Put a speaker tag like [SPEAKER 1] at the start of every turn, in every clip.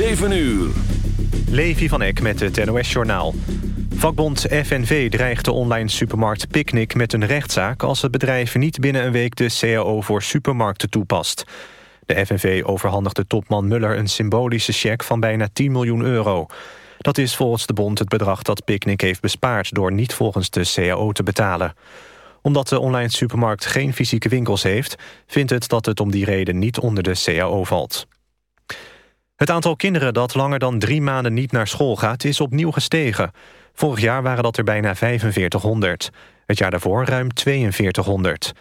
[SPEAKER 1] 7 uur.
[SPEAKER 2] Levi van Eck met het NOS-journaal. Vakbond FNV dreigt de online supermarkt Picnic met een rechtszaak... als het bedrijf niet binnen een week de CAO voor supermarkten toepast. De FNV overhandigde topman Muller een symbolische cheque van bijna 10 miljoen euro. Dat is volgens de bond het bedrag dat Picnic heeft bespaard... door niet volgens de CAO te betalen. Omdat de online supermarkt geen fysieke winkels heeft... vindt het dat het om die reden niet onder de CAO valt. Het aantal kinderen dat langer dan drie maanden niet naar school gaat... is opnieuw gestegen. Vorig jaar waren dat er bijna 4500. Het jaar daarvoor ruim 4200.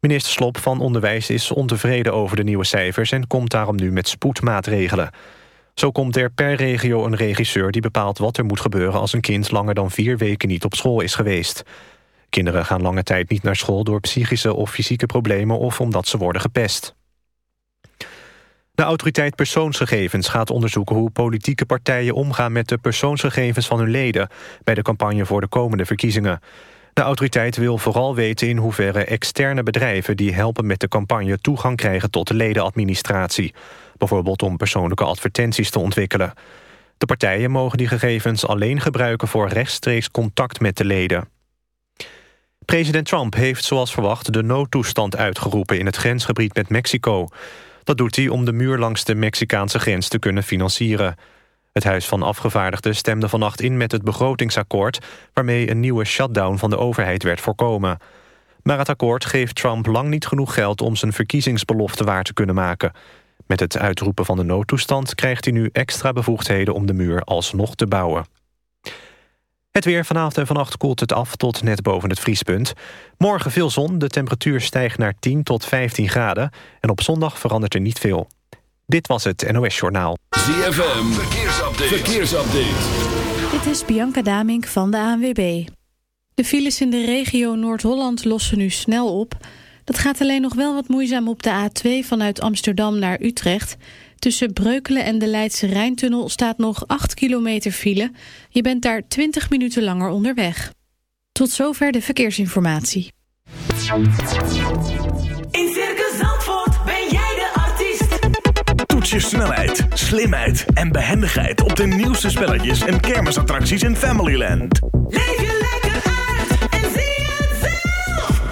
[SPEAKER 2] Minister Slop van Onderwijs is ontevreden over de nieuwe cijfers... en komt daarom nu met spoedmaatregelen. Zo komt er per regio een regisseur die bepaalt wat er moet gebeuren... als een kind langer dan vier weken niet op school is geweest. Kinderen gaan lange tijd niet naar school door psychische of fysieke problemen... of omdat ze worden gepest. De autoriteit persoonsgegevens gaat onderzoeken hoe politieke partijen omgaan met de persoonsgegevens van hun leden bij de campagne voor de komende verkiezingen. De autoriteit wil vooral weten in hoeverre externe bedrijven die helpen met de campagne toegang krijgen tot de ledenadministratie. Bijvoorbeeld om persoonlijke advertenties te ontwikkelen. De partijen mogen die gegevens alleen gebruiken voor rechtstreeks contact met de leden. President Trump heeft zoals verwacht de noodtoestand uitgeroepen in het grensgebied met Mexico. Dat doet hij om de muur langs de Mexicaanse grens te kunnen financieren. Het Huis van Afgevaardigden stemde vannacht in met het begrotingsakkoord... waarmee een nieuwe shutdown van de overheid werd voorkomen. Maar het akkoord geeft Trump lang niet genoeg geld... om zijn verkiezingsbelofte waar te kunnen maken. Met het uitroepen van de noodtoestand krijgt hij nu extra bevoegdheden... om de muur alsnog te bouwen. Het weer vanavond en vannacht koelt het af tot net boven het vriespunt. Morgen veel zon, de temperatuur stijgt naar 10 tot 15 graden... en op zondag verandert er niet veel. Dit was het NOS Journaal.
[SPEAKER 1] ZFM, verkeersupdate. verkeersupdate.
[SPEAKER 3] Dit is Bianca Damink van de ANWB. De files in de regio Noord-Holland lossen nu snel op. Dat gaat alleen nog wel wat moeizaam op de A2 vanuit Amsterdam naar Utrecht... Tussen Breukelen en de Leidse Rijntunnel staat nog 8 kilometer file. Je bent daar 20 minuten langer onderweg. Tot zover de verkeersinformatie.
[SPEAKER 4] In Circus Zandvoort ben jij de artiest.
[SPEAKER 5] Toets je snelheid, slimheid en behendigheid op de nieuwste spelletjes en kermisattracties in Familyland.
[SPEAKER 4] Leef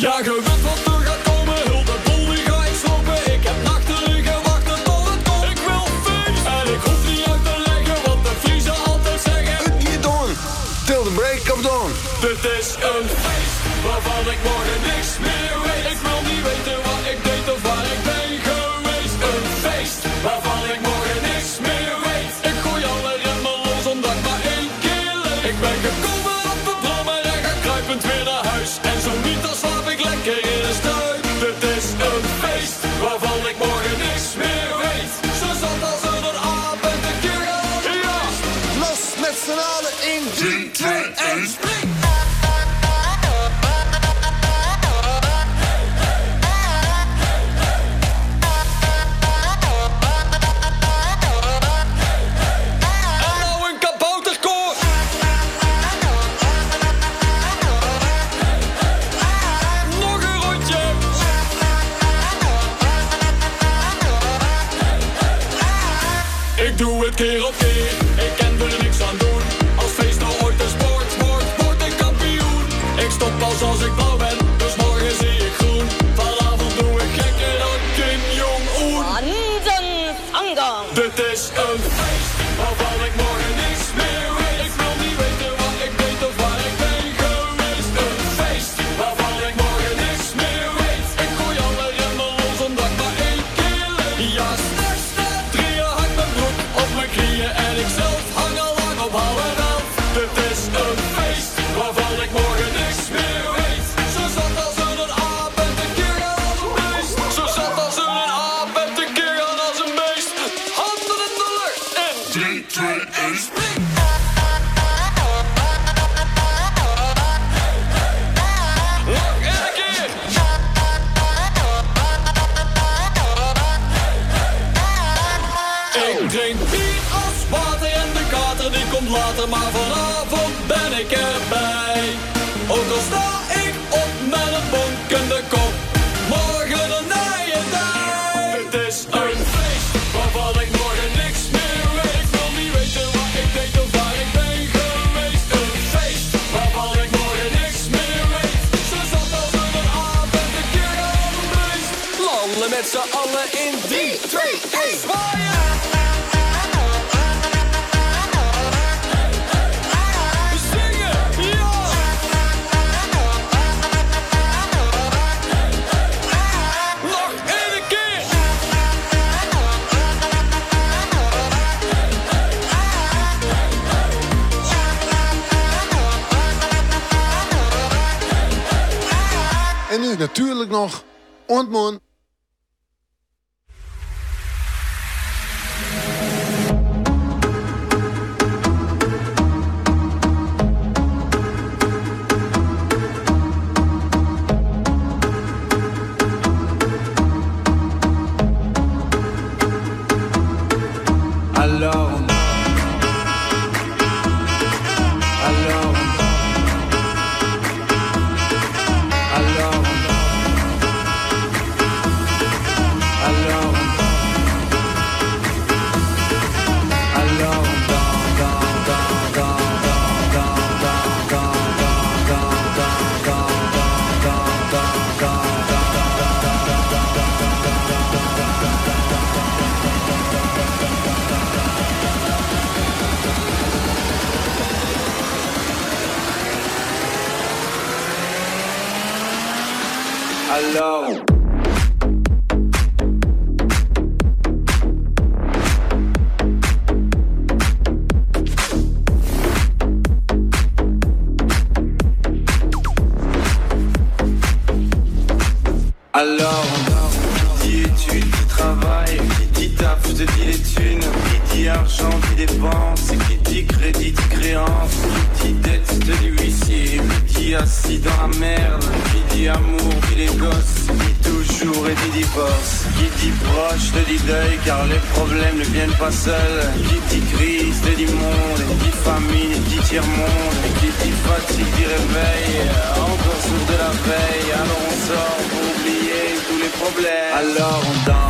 [SPEAKER 6] Jago met z'n allen in 3, 2, 1,
[SPEAKER 7] zwaaien!
[SPEAKER 6] En nu natuurlijk nog Ontmoen.
[SPEAKER 8] je te dis les thunes. Qui dit argent, dit dépense. Qui dit crédit, dit créance. Qui dit dette, te dit huissier. Qui dit assis dans la merde. Qui dit amour, dit les gosses. Qui toujours et dit divorce. Qui dit proche, te dit deuil, car les problèmes ne viennent pas seuls. Qui dit crise, te dit monde. Qui dit famine, dit tiers-monde. Qui dit fatigue, dit réveil. Encore sourd de la veille, alors on sort pour oublier tous les problèmes. Alors on danse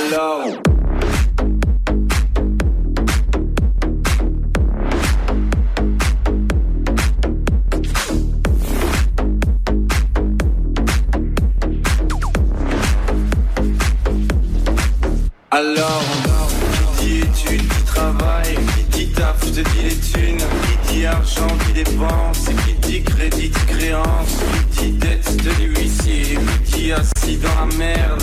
[SPEAKER 8] Alors Alors, qui dit études, qui travaille, qui dit taf, je te dis les thunes, qui dit argent, qui dépense, qui dit crédit, dit créance, qui dit dette, te dit huissier, qui dit assis dans la merde,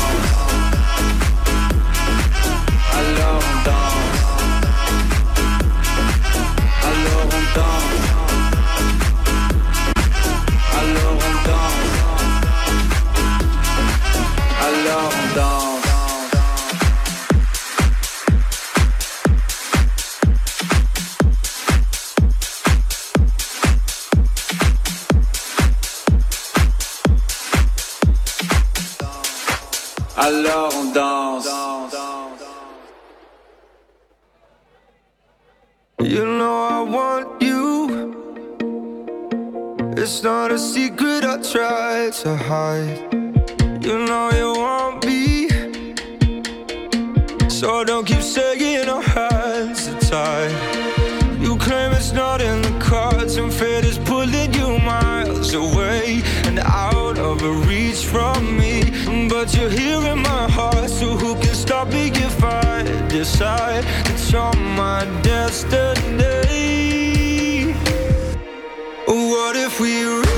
[SPEAKER 9] It's not a secret I try to hide. You know you want me. So don't keep saying our hands are tied. You claim it's not in the cards, and fate is pulling you miles away and out of reach from me. But you're here in my heart, so who can stop me if I decide that you're my destiny? we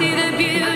[SPEAKER 10] see the
[SPEAKER 11] beauty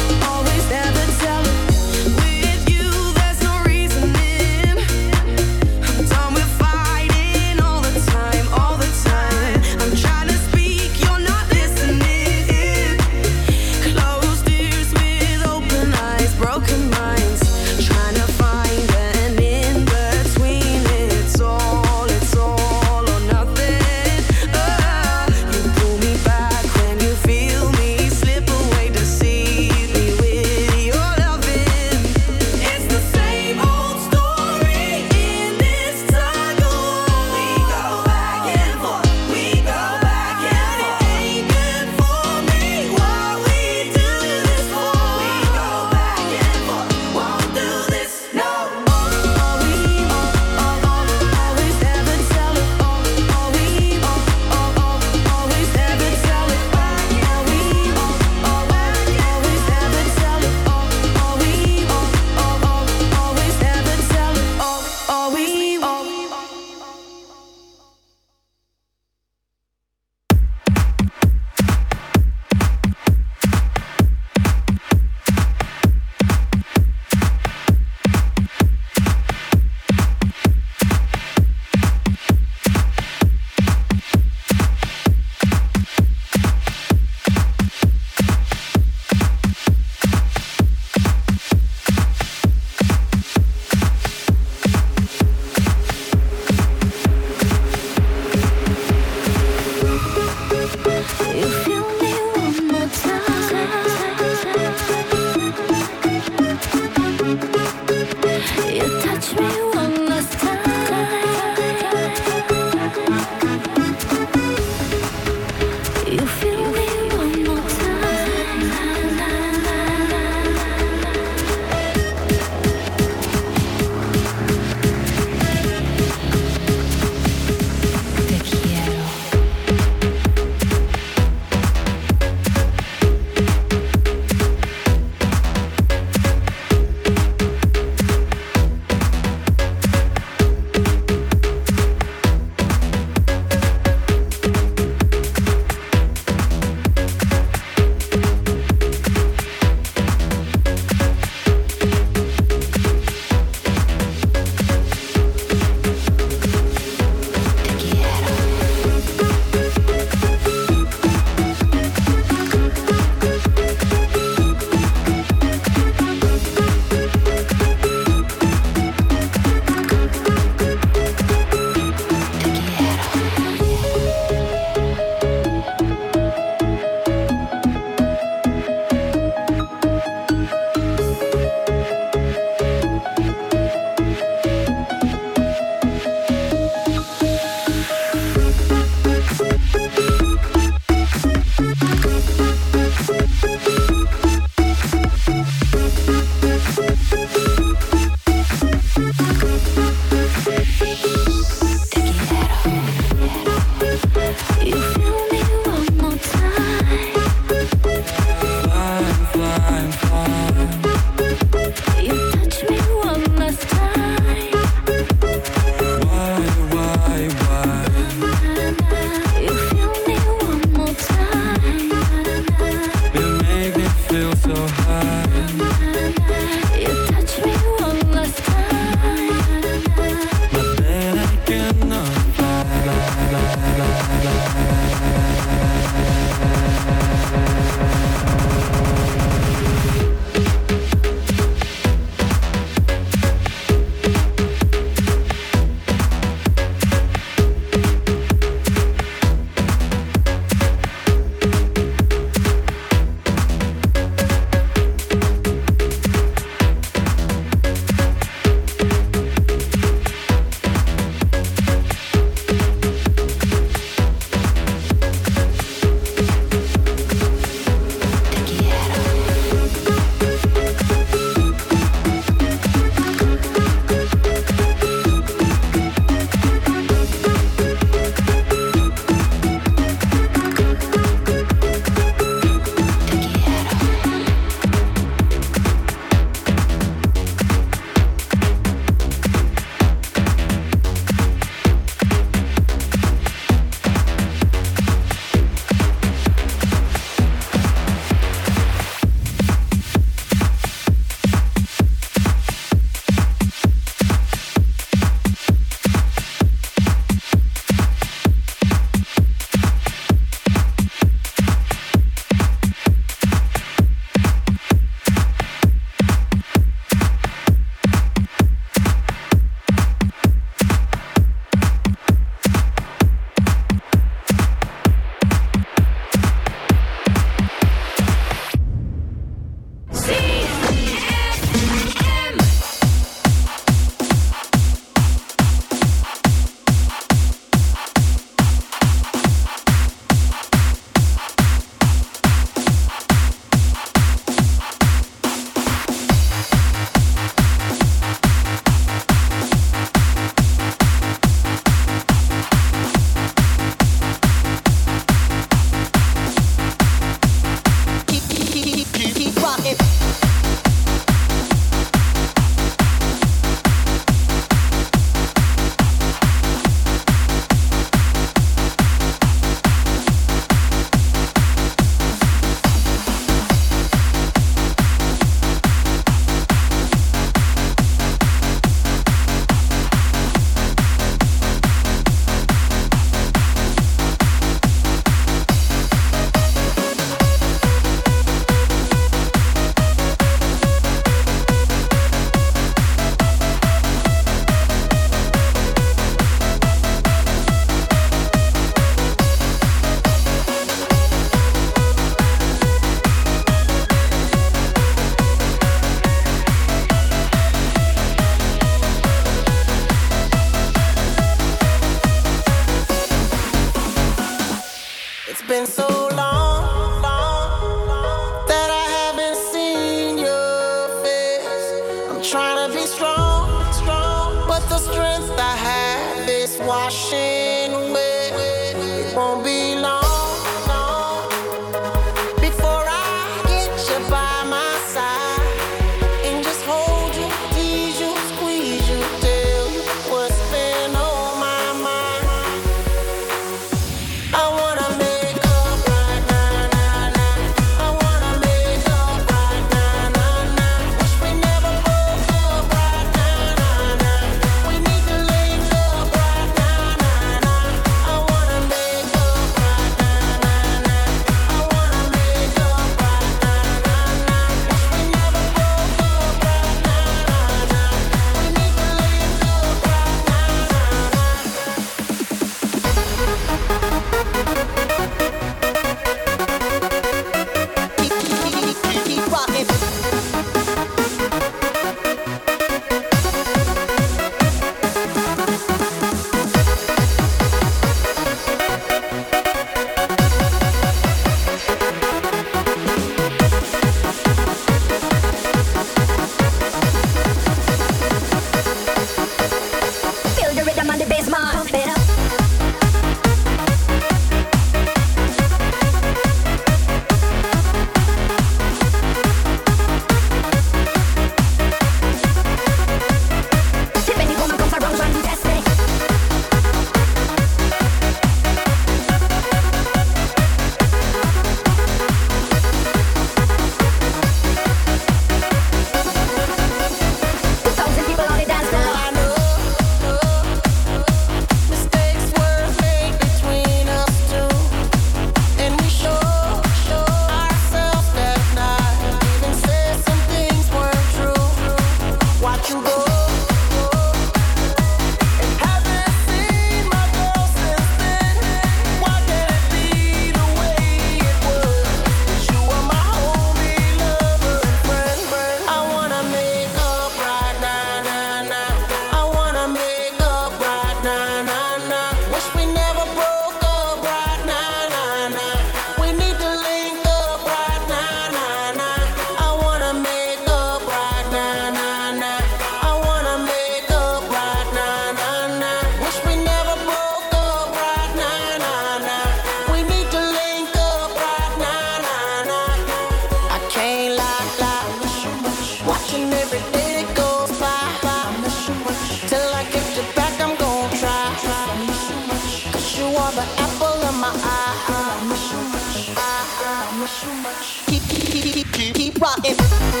[SPEAKER 1] rockin'.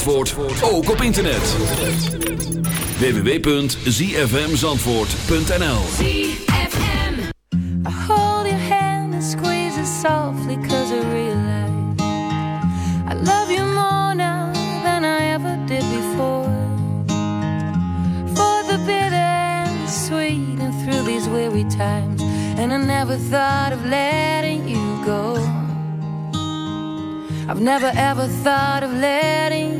[SPEAKER 1] Zandvoort ook op internet. www.zfmzandvoort.nl ZFM
[SPEAKER 10] I hold your hand and squeeze it softly cause I realize I love you more now than I ever did before. For the bitter and the sweet and through these weary times And I never thought of letting you go. I've never ever thought of letting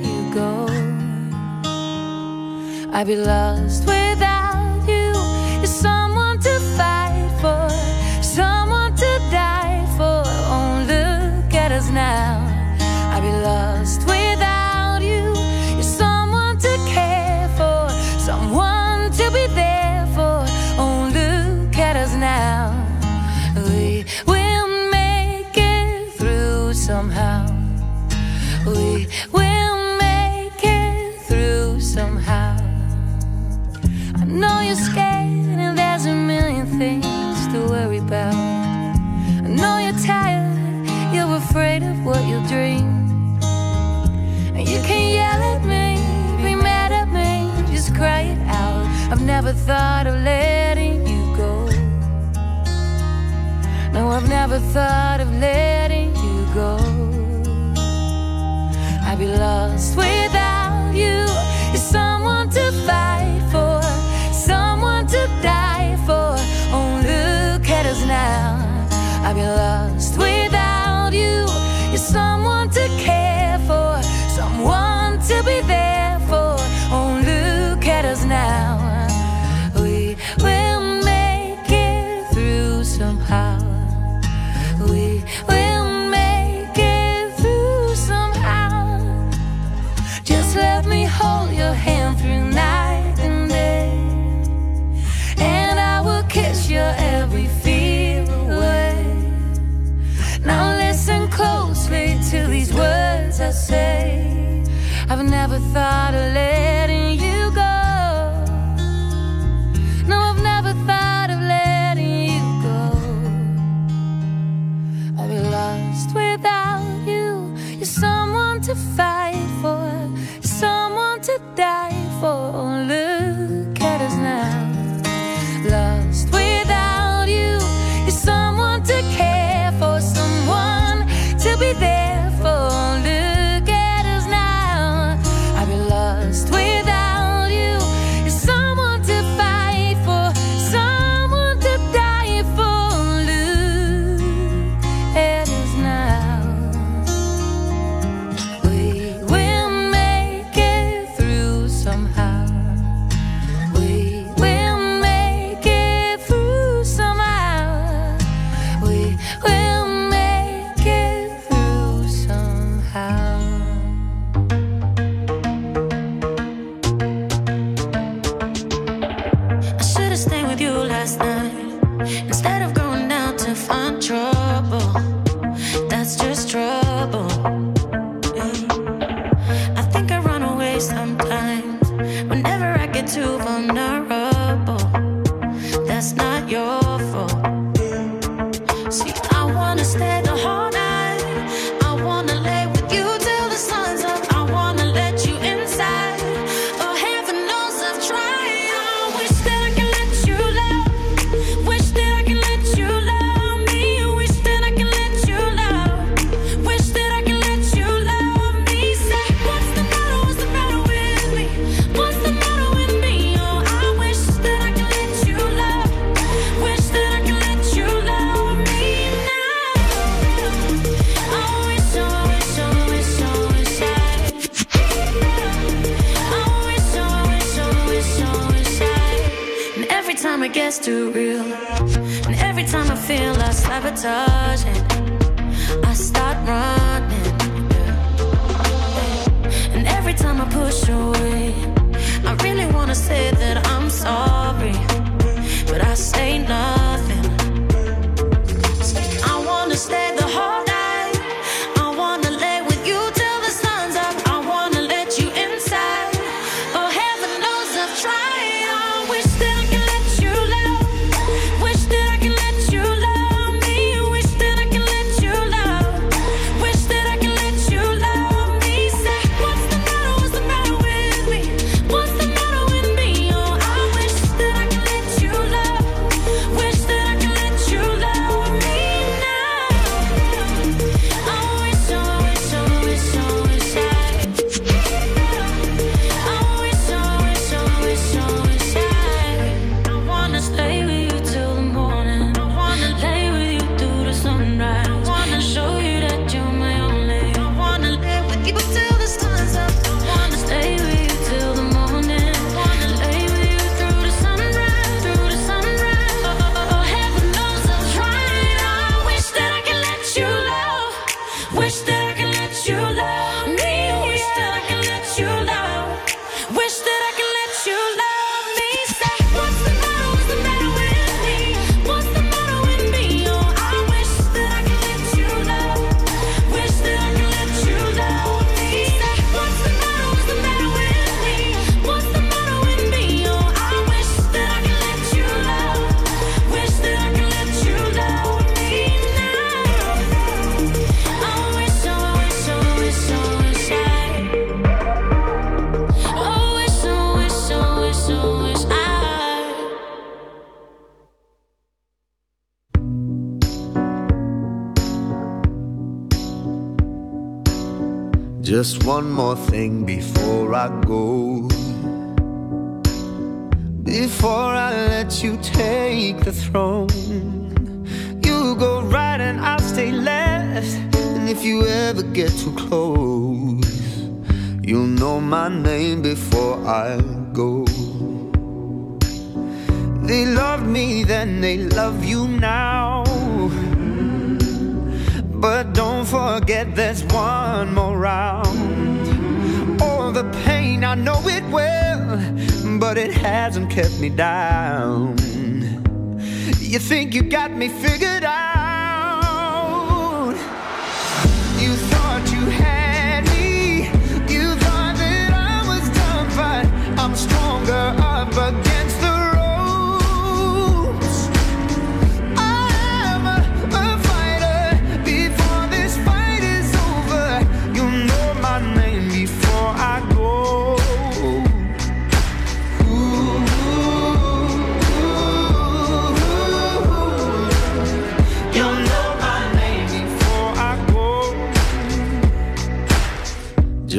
[SPEAKER 10] I'd be lost never thought of letting you go. No, I've never thought of letting you go. I'd be lost. thought
[SPEAKER 9] throne. You go right and I'll stay left. And if you ever get too close, you'll know my name before I go. They loved me then, they love you now. But don't forget there's one more round. All the pain, I know it well, but it hasn't kept me down. You think you got me figured out. You thought you had me. You thought that I was done, but I'm stronger up again.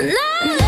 [SPEAKER 4] 那。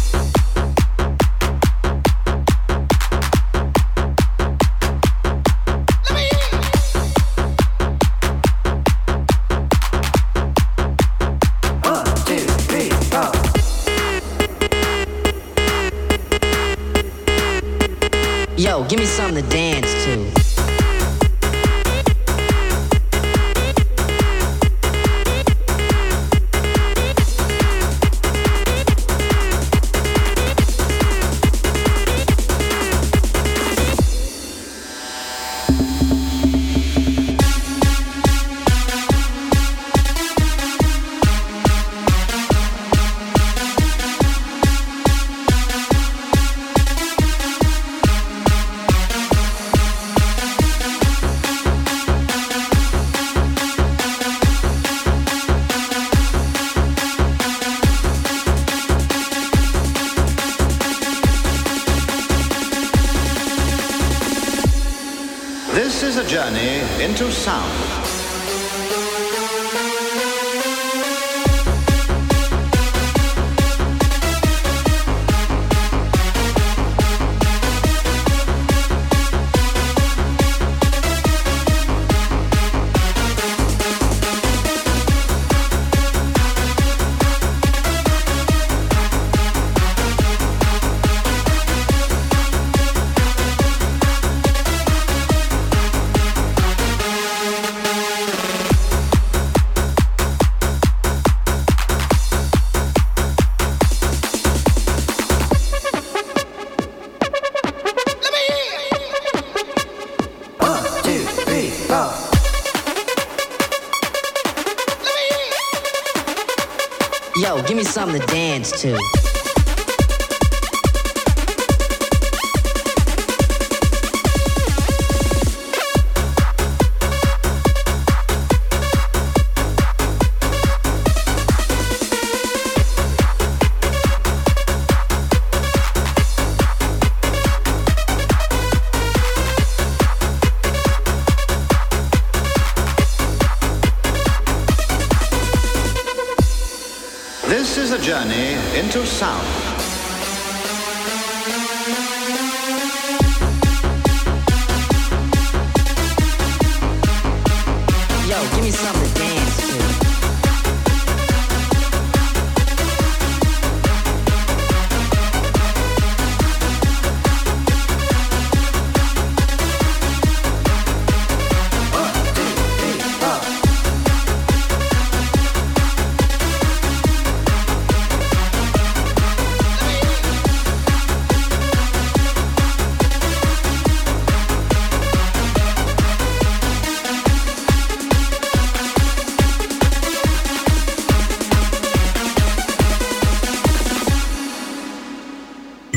[SPEAKER 12] too.